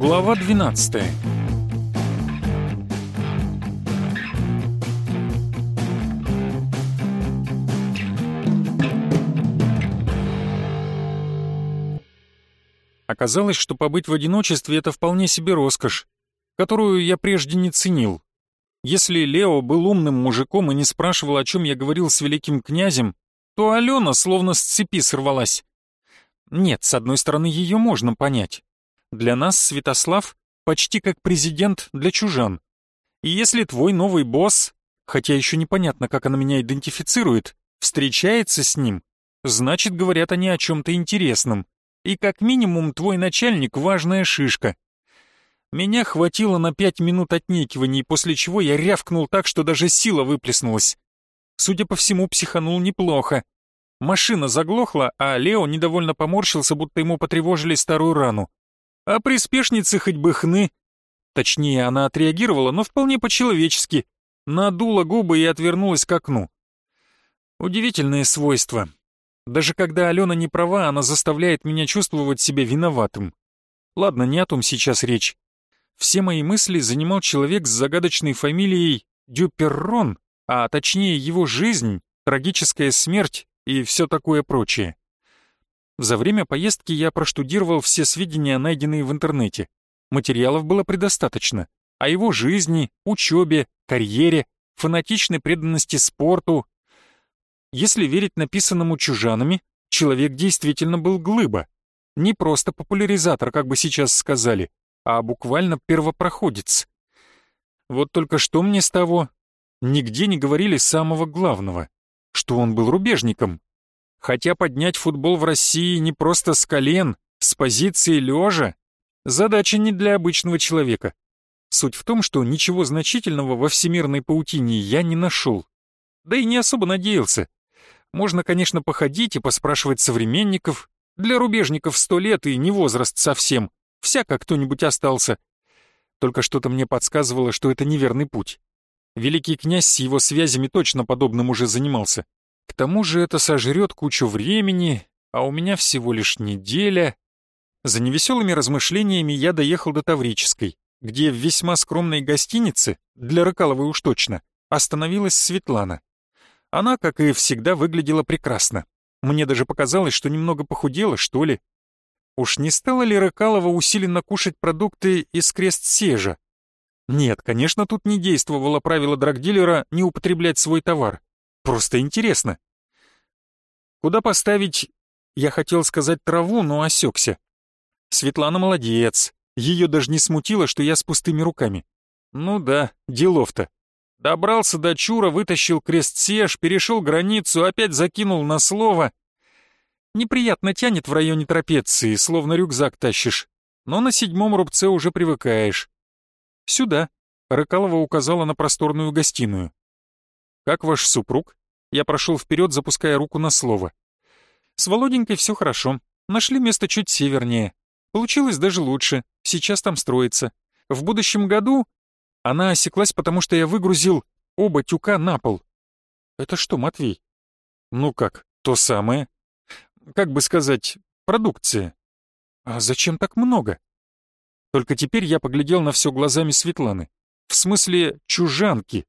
Глава 12 Оказалось, что побыть в одиночестве — это вполне себе роскошь, которую я прежде не ценил. Если Лео был умным мужиком и не спрашивал, о чем я говорил с великим князем, то Алена словно с цепи сорвалась. Нет, с одной стороны, ее можно понять. Для нас Святослав почти как президент для чужан. И если твой новый босс, хотя еще непонятно, как она меня идентифицирует, встречается с ним, значит, говорят они о чем-то интересном. И как минимум твой начальник — важная шишка. Меня хватило на пять минут отнекиваний, после чего я рявкнул так, что даже сила выплеснулась. Судя по всему, психанул неплохо. Машина заглохла, а Лео недовольно поморщился, будто ему потревожили старую рану. А приспешницы хоть бы хны. Точнее, она отреагировала, но вполне по-человечески. Надула губы и отвернулась к окну. Удивительное свойство. Даже когда Алена не права, она заставляет меня чувствовать себя виноватым. Ладно, не о том сейчас речь. Все мои мысли занимал человек с загадочной фамилией Дюперрон, а точнее его жизнь, трагическая смерть и все такое прочее. За время поездки я проштудировал все сведения, найденные в интернете. Материалов было предостаточно. О его жизни, учебе, карьере, фанатичной преданности спорту. Если верить написанному чужанами, человек действительно был глыба. Не просто популяризатор, как бы сейчас сказали, а буквально первопроходец. Вот только что мне с того? Нигде не говорили самого главного, что он был рубежником. Хотя поднять футбол в России не просто с колен, с позиции лежа, задача не для обычного человека. Суть в том, что ничего значительного во всемирной паутине я не нашел. Да и не особо надеялся. Можно, конечно, походить и поспрашивать современников. Для рубежников сто лет и не возраст совсем. Всяко кто-нибудь остался. Только что-то мне подсказывало, что это неверный путь. Великий князь с его связями точно подобным уже занимался. К тому же это сожрет кучу времени, а у меня всего лишь неделя. За невеселыми размышлениями я доехал до Таврической, где в весьма скромной гостинице, для Рыкаловой уж точно, остановилась Светлана. Она, как и всегда, выглядела прекрасно. Мне даже показалось, что немного похудела, что ли. Уж не стала ли Рыкалова усиленно кушать продукты из крест-сежа? Нет, конечно, тут не действовало правило драгдилера не употреблять свой товар. Просто интересно. Куда поставить, я хотел сказать траву, но осекся. Светлана молодец. Ее даже не смутило, что я с пустыми руками. Ну да, делов-то. Добрался до Чура, вытащил крест-сеж, перешел границу, опять закинул на слово. Неприятно тянет в районе трапеции, словно рюкзак тащишь. Но на седьмом рубце уже привыкаешь. Сюда. Рыкалова указала на просторную гостиную. «Как ваш супруг?» Я прошел вперед, запуская руку на слово. «С Володенькой все хорошо. Нашли место чуть севернее. Получилось даже лучше. Сейчас там строится. В будущем году...» Она осеклась, потому что я выгрузил оба тюка на пол. «Это что, Матвей?» «Ну как, то самое. Как бы сказать, продукция. А зачем так много?» Только теперь я поглядел на все глазами Светланы. В смысле, чужанки.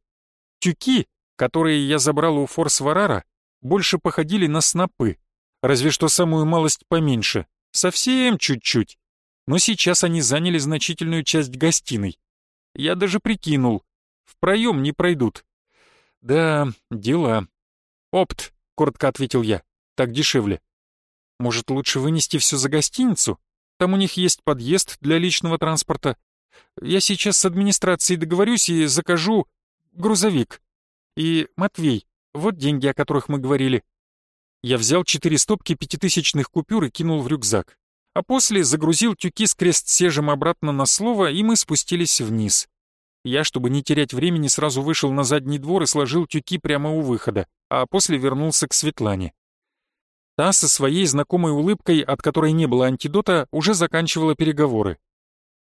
Тюки которые я забрал у Форс-Варара, больше походили на снопы, разве что самую малость поменьше, совсем чуть-чуть. Но сейчас они заняли значительную часть гостиной. Я даже прикинул, в проем не пройдут. Да, дела. «Опт», — коротко ответил я, — «так дешевле». «Может, лучше вынести все за гостиницу? Там у них есть подъезд для личного транспорта. Я сейчас с администрацией договорюсь и закажу грузовик. И, Матвей, вот деньги, о которых мы говорили. Я взял четыре стопки пятитысячных купюр и кинул в рюкзак. А после загрузил тюки с крест-сежем обратно на слово, и мы спустились вниз. Я, чтобы не терять времени, сразу вышел на задний двор и сложил тюки прямо у выхода, а после вернулся к Светлане. Та со своей знакомой улыбкой, от которой не было антидота, уже заканчивала переговоры.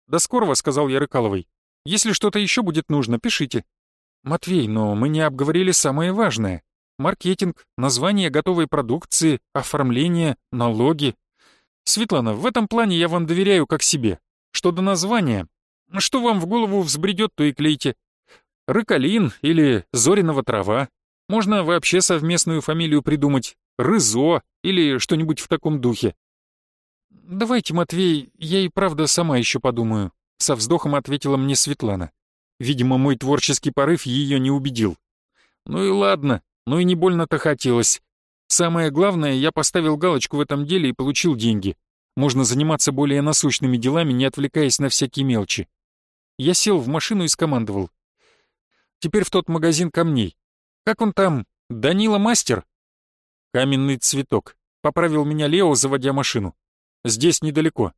«До скорого», — сказал я Рыкаловой. «Если что-то еще будет нужно, пишите. «Матвей, но мы не обговорили самое важное. Маркетинг, название готовой продукции, оформление, налоги. Светлана, в этом плане я вам доверяю как себе. что до названия, что вам в голову взбредет, то и клейте. Рыкалин или Зоринова трава. Можно вообще совместную фамилию придумать. Рызо или что-нибудь в таком духе. «Давайте, Матвей, я и правда сама еще подумаю», — со вздохом ответила мне Светлана. Видимо, мой творческий порыв ее не убедил. «Ну и ладно, ну и не больно-то хотелось. Самое главное, я поставил галочку в этом деле и получил деньги. Можно заниматься более насущными делами, не отвлекаясь на всякие мелочи. Я сел в машину и скомандовал. Теперь в тот магазин камней. Как он там? Данила Мастер? Каменный цветок. Поправил меня Лео, заводя машину. Здесь недалеко.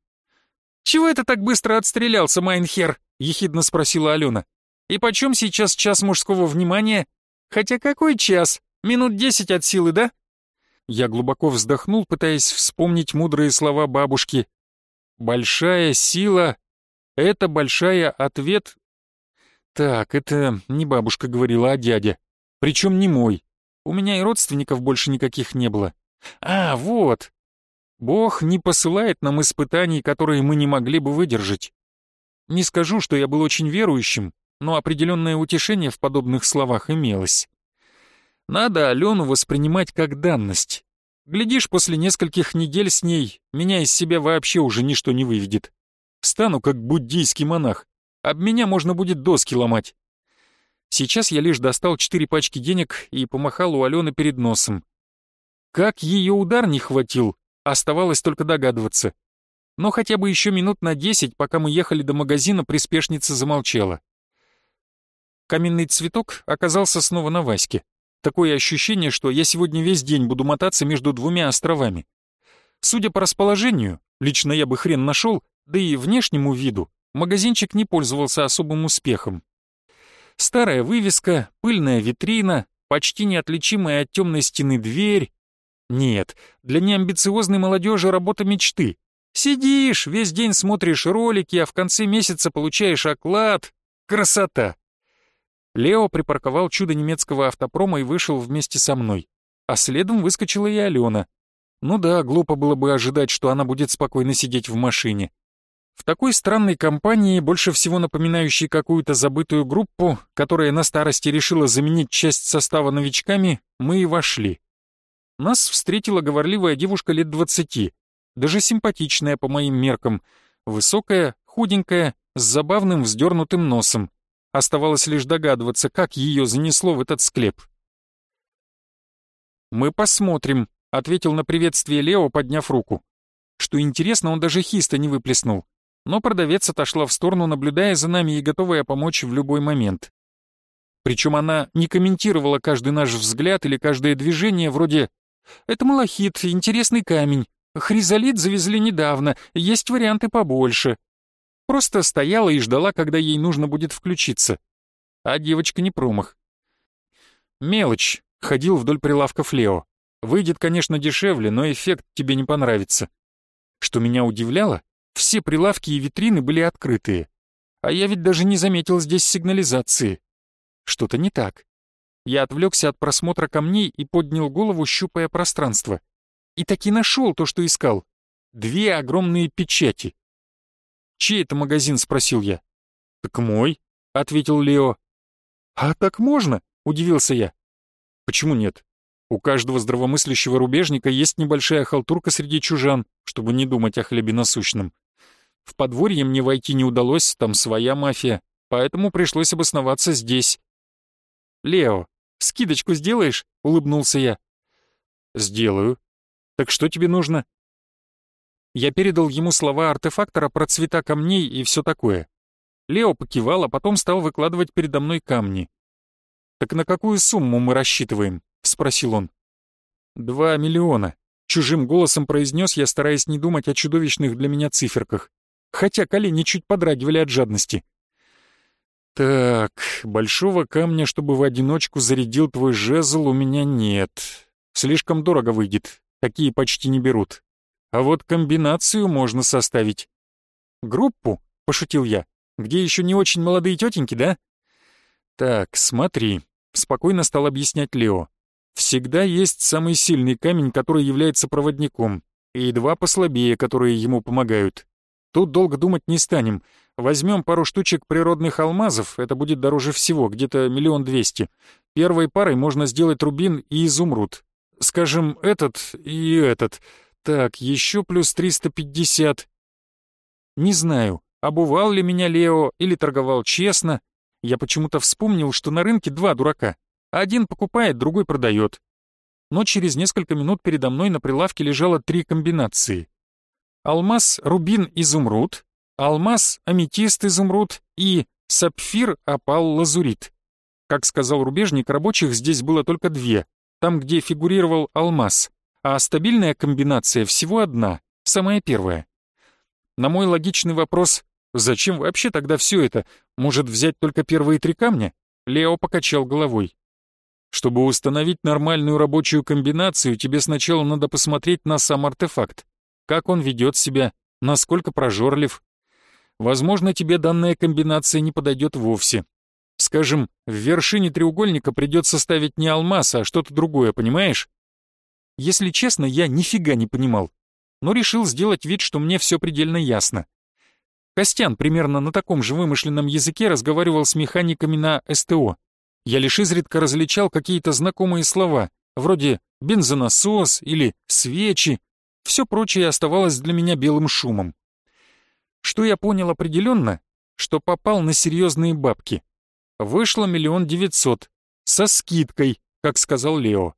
«Чего это так быстро отстрелялся, Mein Herr?» — ехидно спросила Алена. «И почем сейчас час мужского внимания? Хотя какой час? Минут десять от силы, да?» Я глубоко вздохнул, пытаясь вспомнить мудрые слова бабушки. «Большая сила — это большая ответ...» Так, это не бабушка говорила, а дядя. Причем не мой. У меня и родственников больше никаких не было. А, вот. Бог не посылает нам испытаний, которые мы не могли бы выдержать. Не скажу, что я был очень верующим, но определенное утешение в подобных словах имелось. Надо Алену воспринимать как данность. Глядишь, после нескольких недель с ней меня из себя вообще уже ничто не выведет. Стану как буддийский монах. Об меня можно будет доски ломать. Сейчас я лишь достал четыре пачки денег и помахал у Алены перед носом. Как ее удар не хватил, оставалось только догадываться. Но хотя бы еще минут на десять, пока мы ехали до магазина, приспешница замолчала. Каменный цветок оказался снова на Ваське. Такое ощущение, что я сегодня весь день буду мотаться между двумя островами. Судя по расположению, лично я бы хрен нашел, да и внешнему виду, магазинчик не пользовался особым успехом. Старая вывеска, пыльная витрина, почти неотличимая от темной стены дверь. Нет, для неамбициозной молодежи работа мечты. Сидишь, весь день смотришь ролики, а в конце месяца получаешь оклад. Красота! Лео припарковал чудо немецкого автопрома и вышел вместе со мной. А следом выскочила и Алена. Ну да, глупо было бы ожидать, что она будет спокойно сидеть в машине. В такой странной компании, больше всего напоминающей какую-то забытую группу, которая на старости решила заменить часть состава новичками, мы и вошли. Нас встретила говорливая девушка лет двадцати, даже симпатичная по моим меркам, высокая, худенькая, с забавным вздернутым носом. Оставалось лишь догадываться, как ее занесло в этот склеп. «Мы посмотрим», — ответил на приветствие Лео, подняв руку. Что интересно, он даже хиста не выплеснул. Но продавец отошла в сторону, наблюдая за нами и готовая помочь в любой момент. Причем она не комментировала каждый наш взгляд или каждое движение вроде «Это малахит, интересный камень, хризолит завезли недавно, есть варианты побольше». Просто стояла и ждала, когда ей нужно будет включиться. А девочка не промах. Мелочь. Ходил вдоль прилавков Лео. Выйдет, конечно, дешевле, но эффект тебе не понравится. Что меня удивляло, все прилавки и витрины были открытые. А я ведь даже не заметил здесь сигнализации. Что-то не так. Я отвлекся от просмотра камней и поднял голову, щупая пространство. И таки нашел то, что искал. Две огромные печати. «Чей это магазин?» — спросил я. «Так мой», — ответил Лео. «А так можно?» — удивился я. «Почему нет? У каждого здравомыслящего рубежника есть небольшая халтурка среди чужан, чтобы не думать о хлебе насущном. В подворье мне войти не удалось, там своя мафия, поэтому пришлось обосноваться здесь». «Лео, скидочку сделаешь?» — улыбнулся я. «Сделаю. Так что тебе нужно?» Я передал ему слова артефактора про цвета камней и все такое. Лео покивал, а потом стал выкладывать передо мной камни. «Так на какую сумму мы рассчитываем?» — спросил он. «Два миллиона», — чужим голосом произнес я, стараясь не думать о чудовищных для меня циферках, хотя колени чуть подрагивали от жадности. «Так, большого камня, чтобы в одиночку зарядил твой жезл, у меня нет. Слишком дорого выйдет, такие почти не берут. А вот комбинацию можно составить. Группу, пошутил я, где еще не очень молодые тетеньки, да? Так, смотри, спокойно стал объяснять Лео. Всегда есть самый сильный камень, который является проводником, и два послабее, которые ему помогают. Тут долго думать не станем. Возьмем пару штучек природных алмазов, это будет дороже всего, где-то миллион двести. Первой парой можно сделать рубин и изумруд. Скажем, этот и этот. Так, еще плюс 350. Не знаю, обувал ли меня Лео или торговал честно. Я почему-то вспомнил, что на рынке два дурака. Один покупает, другой продает. Но через несколько минут передо мной на прилавке лежало три комбинации. Алмаз, рубин, изумруд, алмаз, аметист, изумруд и сапфир, опал, лазурит. Как сказал рубежник, рабочих здесь было только две, там, где фигурировал алмаз, а стабильная комбинация всего одна, самая первая. На мой логичный вопрос «Зачем вообще тогда все это? Может взять только первые три камня?» Лео покачал головой. «Чтобы установить нормальную рабочую комбинацию, тебе сначала надо посмотреть на сам артефакт. Как он ведет себя, насколько прожорлив. Возможно, тебе данная комбинация не подойдет вовсе. Скажем, в вершине треугольника придется ставить не алмаз, а что-то другое, понимаешь? Если честно, я нифига не понимал, но решил сделать вид, что мне все предельно ясно. Костян примерно на таком же вымышленном языке разговаривал с механиками на СТО. Я лишь изредка различал какие-то знакомые слова, вроде «бензонасос» или «свечи». Все прочее оставалось для меня белым шумом. Что я понял определенно, что попал на серьезные бабки вышло миллион девятьсот, со скидкой, как сказал Лео.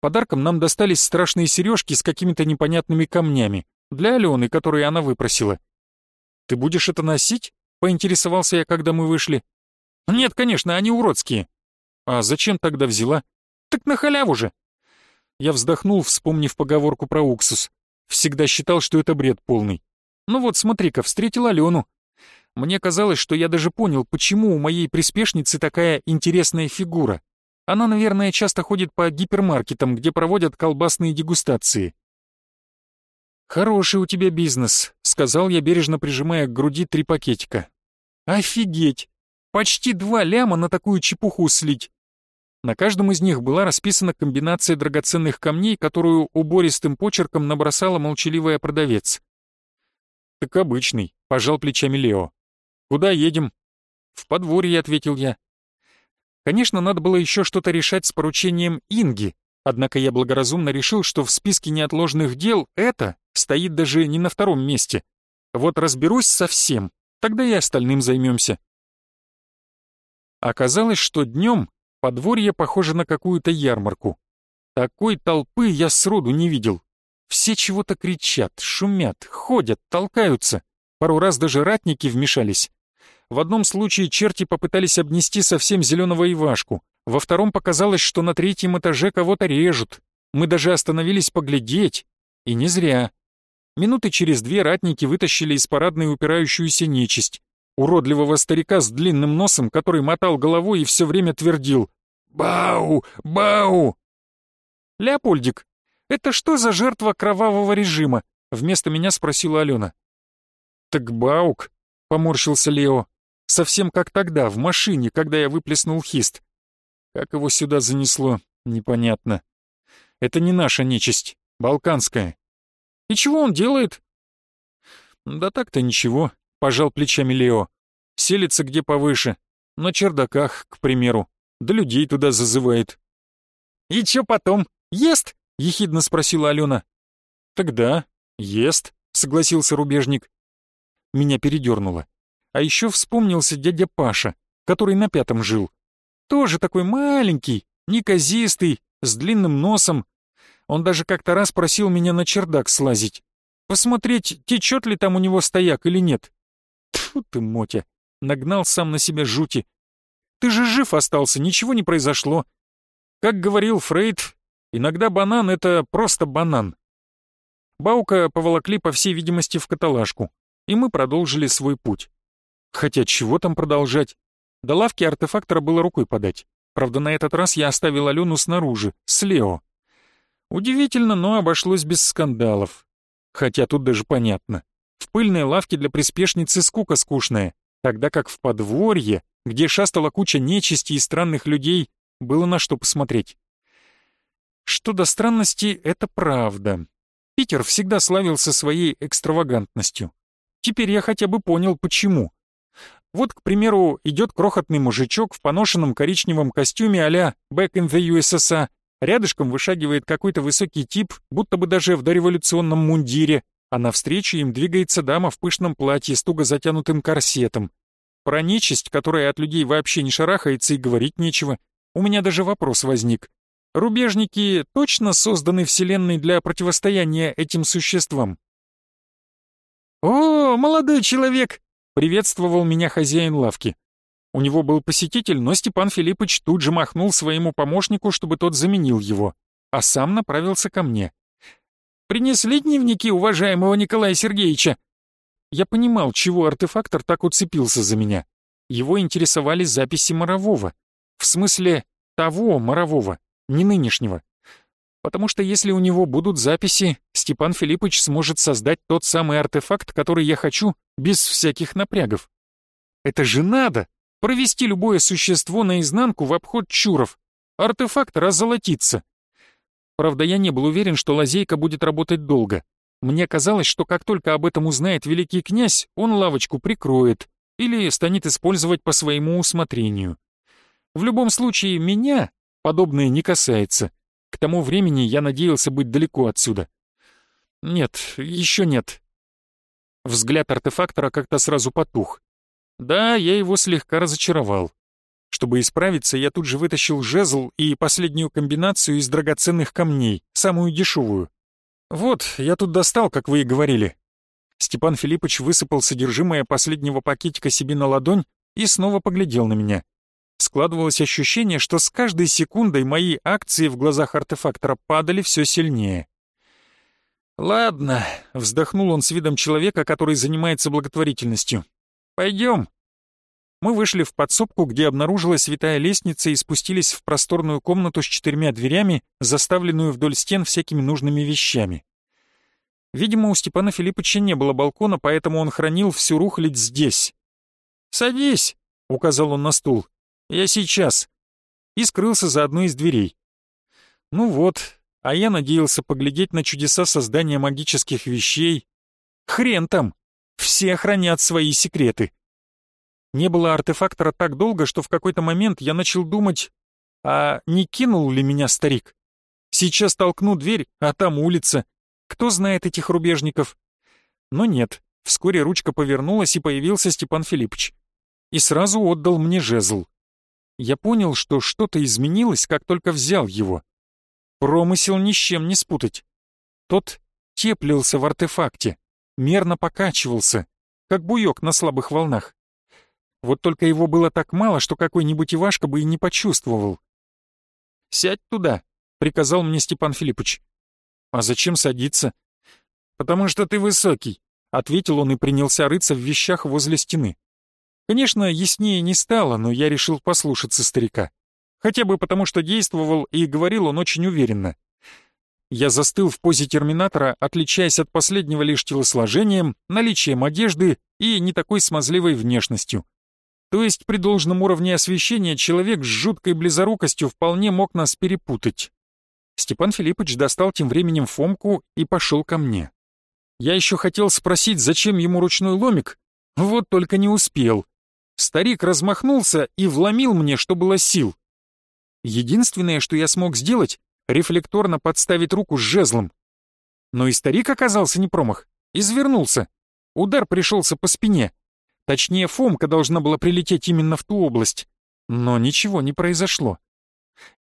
Подарком нам достались страшные сережки с какими-то непонятными камнями, для Алены, которые она выпросила. «Ты будешь это носить?» — поинтересовался я, когда мы вышли. «Нет, конечно, они уродские». «А зачем тогда взяла?» «Так на халяву же». Я вздохнул, вспомнив поговорку про уксус. Всегда считал, что это бред полный. Ну вот, смотри-ка, встретил Алену. Мне казалось, что я даже понял, почему у моей приспешницы такая интересная фигура. Она, наверное, часто ходит по гипермаркетам, где проводят колбасные дегустации. «Хороший у тебя бизнес», — сказал я, бережно прижимая к груди три пакетика. «Офигеть! Почти два ляма на такую чепуху слить!» На каждом из них была расписана комбинация драгоценных камней, которую убористым почерком набросала молчаливая продавец. «Так обычный», — пожал плечами Лео. «Куда едем?» «В подворье», — ответил я. Конечно, надо было еще что-то решать с поручением Инги, однако я благоразумно решил, что в списке неотложных дел это стоит даже не на втором месте. Вот разберусь со всем, тогда и остальным займемся. Оказалось, что днем подворье похоже на какую-то ярмарку. Такой толпы я сроду не видел. Все чего-то кричат, шумят, ходят, толкаются. Пару раз даже ратники вмешались. В одном случае черти попытались обнести совсем зеленого Ивашку. Во втором показалось, что на третьем этаже кого-то режут. Мы даже остановились поглядеть. И не зря. Минуты через две ратники вытащили из парадной упирающуюся нечисть. Уродливого старика с длинным носом, который мотал головой и все время твердил «Бау! Бау!» «Леопольдик, это что за жертва кровавого режима?» Вместо меня спросила Алена. «Так Баук», — поморщился Лео. Совсем как тогда, в машине, когда я выплеснул хист. Как его сюда занесло, непонятно. Это не наша нечисть, балканская. И чего он делает? Да так-то ничего, пожал плечами Лео. Селится где повыше, на чердаках, к примеру, да людей туда зазывает. «И чё потом? Ест?» — ехидно спросила Алена. «Тогда ест», — согласился рубежник. Меня передернуло. А еще вспомнился дядя Паша, который на пятом жил. Тоже такой маленький, неказистый, с длинным носом. Он даже как-то раз просил меня на чердак слазить. Посмотреть, течет ли там у него стояк или нет. Тьфу ты, Мотя, нагнал сам на себя жути. Ты же жив остался, ничего не произошло. Как говорил Фрейд, иногда банан — это просто банан. Баука поволокли, по всей видимости, в каталажку, и мы продолжили свой путь. Хотя чего там продолжать? До лавки артефактора было рукой подать. Правда, на этот раз я оставил Алену снаружи, с Лео. Удивительно, но обошлось без скандалов. Хотя тут даже понятно. В пыльной лавке для приспешницы скука скучная, тогда как в подворье, где шастала куча нечисти и странных людей, было на что посмотреть. Что до странности, это правда. Питер всегда славился своей экстравагантностью. Теперь я хотя бы понял, почему. Вот, к примеру, идет крохотный мужичок в поношенном коричневом костюме а-ля «Back in the USSR», рядышком вышагивает какой-то высокий тип, будто бы даже в дореволюционном мундире, а навстречу им двигается дама в пышном платье с туго затянутым корсетом. Про нечисть, которая от людей вообще не шарахается и говорить нечего, у меня даже вопрос возник. Рубежники точно созданы Вселенной для противостояния этим существам? «О, молодой человек!» — приветствовал меня хозяин лавки. У него был посетитель, но Степан Филиппович тут же махнул своему помощнику, чтобы тот заменил его, а сам направился ко мне. «Принесли дневники уважаемого Николая Сергеевича?» Я понимал, чего артефактор так уцепился за меня. Его интересовали записи Морового. В смысле, того Морового не нынешнего. Потому что если у него будут записи, Степан Филиппович сможет создать тот самый артефакт, который я хочу, без всяких напрягов. Это же надо! Провести любое существо наизнанку в обход чуров. Артефакт раззолотится. Правда, я не был уверен, что лазейка будет работать долго. Мне казалось, что как только об этом узнает великий князь, он лавочку прикроет или станет использовать по своему усмотрению. В любом случае, меня подобное не касается. К тому времени я надеялся быть далеко отсюда. Нет, еще нет. Взгляд артефактора как-то сразу потух. Да, я его слегка разочаровал. Чтобы исправиться, я тут же вытащил жезл и последнюю комбинацию из драгоценных камней, самую дешевую. Вот, я тут достал, как вы и говорили. Степан Филиппович высыпал содержимое последнего пакетика себе на ладонь и снова поглядел на меня. Складывалось ощущение, что с каждой секундой мои акции в глазах артефактора падали все сильнее. «Ладно», — вздохнул он с видом человека, который занимается благотворительностью. «Пойдем». Мы вышли в подсобку, где обнаружилась святая лестница и спустились в просторную комнату с четырьмя дверями, заставленную вдоль стен всякими нужными вещами. Видимо, у Степана Филипповича не было балкона, поэтому он хранил всю рухлядь здесь. «Садись», — указал он на стул. Я сейчас!» И скрылся за одной из дверей. Ну вот, а я надеялся поглядеть на чудеса создания магических вещей. Хрен там! Все хранят свои секреты. Не было артефактора так долго, что в какой-то момент я начал думать, а не кинул ли меня старик? Сейчас толкну дверь, а там улица. Кто знает этих рубежников? Но нет, вскоре ручка повернулась, и появился Степан Филиппович. И сразу отдал мне жезл. Я понял, что что-то изменилось, как только взял его. Промысел ни с чем не спутать. Тот теплился в артефакте, мерно покачивался, как буёк на слабых волнах. Вот только его было так мало, что какой-нибудь Ивашка бы и не почувствовал. «Сядь туда», — приказал мне Степан Филиппович. «А зачем садиться?» «Потому что ты высокий», — ответил он и принялся рыться в вещах возле стены. Конечно, яснее не стало, но я решил послушаться старика. Хотя бы потому, что действовал и говорил он очень уверенно. Я застыл в позе терминатора, отличаясь от последнего лишь телосложением, наличием одежды и не такой смазливой внешностью. То есть при должном уровне освещения человек с жуткой близорукостью вполне мог нас перепутать. Степан Филиппович достал тем временем Фомку и пошел ко мне. Я еще хотел спросить, зачем ему ручной ломик, вот только не успел. Старик размахнулся и вломил мне, что было сил. Единственное, что я смог сделать, рефлекторно подставить руку с жезлом. Но и старик оказался не промах, извернулся. Удар пришелся по спине. Точнее, Фомка должна была прилететь именно в ту область. Но ничего не произошло.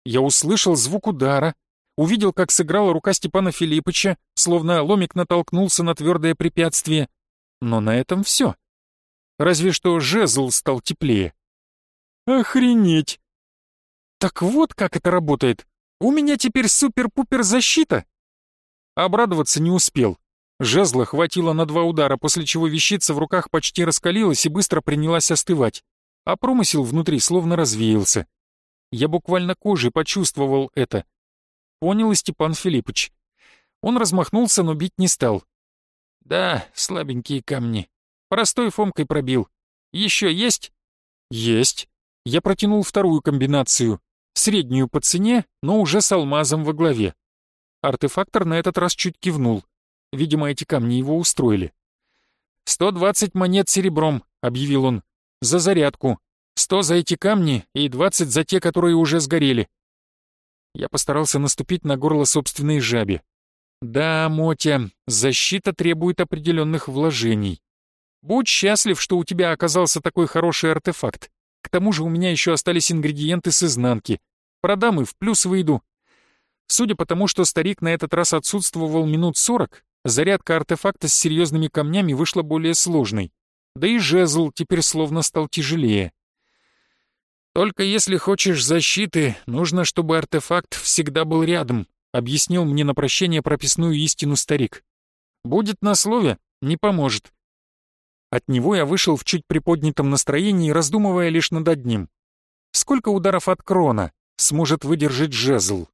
Я услышал звук удара, увидел, как сыграла рука Степана Филиппыча, словно ломик натолкнулся на твердое препятствие. Но на этом все разве что жезл стал теплее. Охренеть! Так вот как это работает. У меня теперь супер-пупер защита. Обрадоваться не успел. Жезла хватило на два удара, после чего вещица в руках почти раскалилась и быстро принялась остывать, а промысел внутри словно развеялся. Я буквально кожей почувствовал это. Понял и Степан Филиппович. Он размахнулся, но бить не стал. «Да, слабенькие камни. Простой Фомкой пробил. Еще есть? Есть. Я протянул вторую комбинацию. Среднюю по цене, но уже с алмазом во главе. Артефактор на этот раз чуть кивнул. Видимо, эти камни его устроили. «Сто двадцать монет серебром», — объявил он, — «за зарядку. Сто за эти камни и двадцать за те, которые уже сгорели». Я постарался наступить на горло собственной жабе. «Да, Мотя, защита требует определенных вложений. Будь счастлив, что у тебя оказался такой хороший артефакт. К тому же у меня еще остались ингредиенты с изнанки. Продам и в плюс выйду. Судя по тому, что старик на этот раз отсутствовал минут сорок, зарядка артефакта с серьезными камнями вышла более сложной. Да и жезл теперь словно стал тяжелее. «Только если хочешь защиты, нужно, чтобы артефакт всегда был рядом», объяснил мне на прощение прописную истину старик. «Будет на слове, не поможет. От него я вышел в чуть приподнятом настроении, раздумывая лишь над одним. Сколько ударов от крона сможет выдержать жезл?